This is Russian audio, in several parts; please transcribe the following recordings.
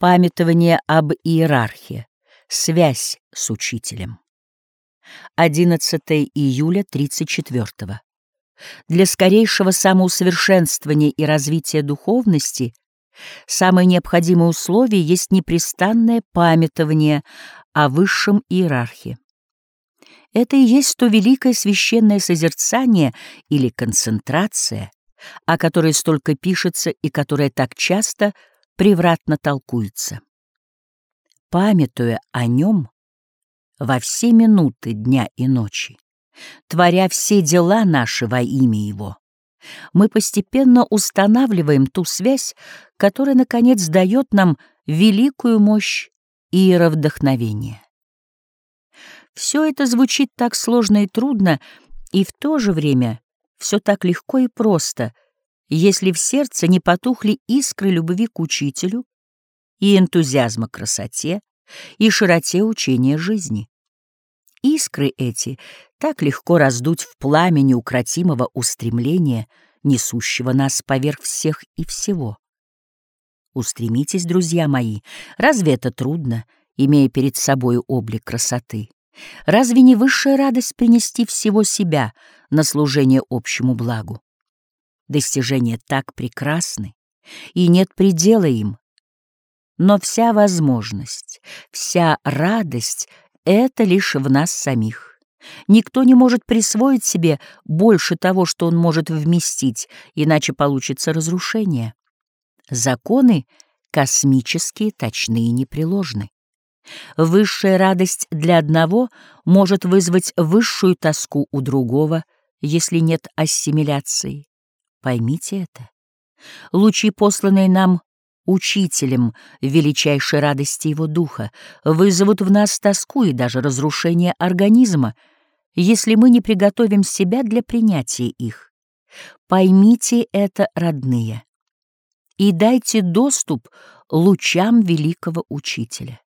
Памятование об иерархии. Связь с учителем. 11 июля 34 -го. Для скорейшего самоусовершенствования и развития духовности самое необходимое условие есть непрестанное памятование о высшем иерархии. Это и есть то великое священное созерцание или концентрация, о которой столько пишется и которая так часто превратно толкуется. Памятуя о нем во все минуты дня и ночи, творя все дела наши во имя Его, мы постепенно устанавливаем ту связь, которая, наконец, дает нам великую мощь иеровдохновения. Все это звучит так сложно и трудно, и в то же время все так легко и просто, если в сердце не потухли искры любви к учителю и энтузиазма к красоте и широте учения жизни. Искры эти так легко раздуть в пламя неукротимого устремления, несущего нас поверх всех и всего. Устремитесь, друзья мои, разве это трудно, имея перед собой облик красоты? Разве не высшая радость принести всего себя на служение общему благу? Достижения так прекрасны, и нет предела им. Но вся возможность, вся радость — это лишь в нас самих. Никто не может присвоить себе больше того, что он может вместить, иначе получится разрушение. Законы космические, точны и непреложны. Высшая радость для одного может вызвать высшую тоску у другого, если нет ассимиляции. Поймите это. Лучи, посланные нам учителем величайшей радости его духа, вызовут в нас тоску и даже разрушение организма, если мы не приготовим себя для принятия их. Поймите это, родные, и дайте доступ лучам великого учителя.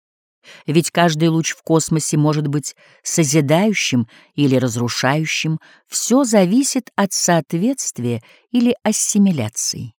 Ведь каждый луч в космосе может быть созидающим или разрушающим, все зависит от соответствия или ассимиляции.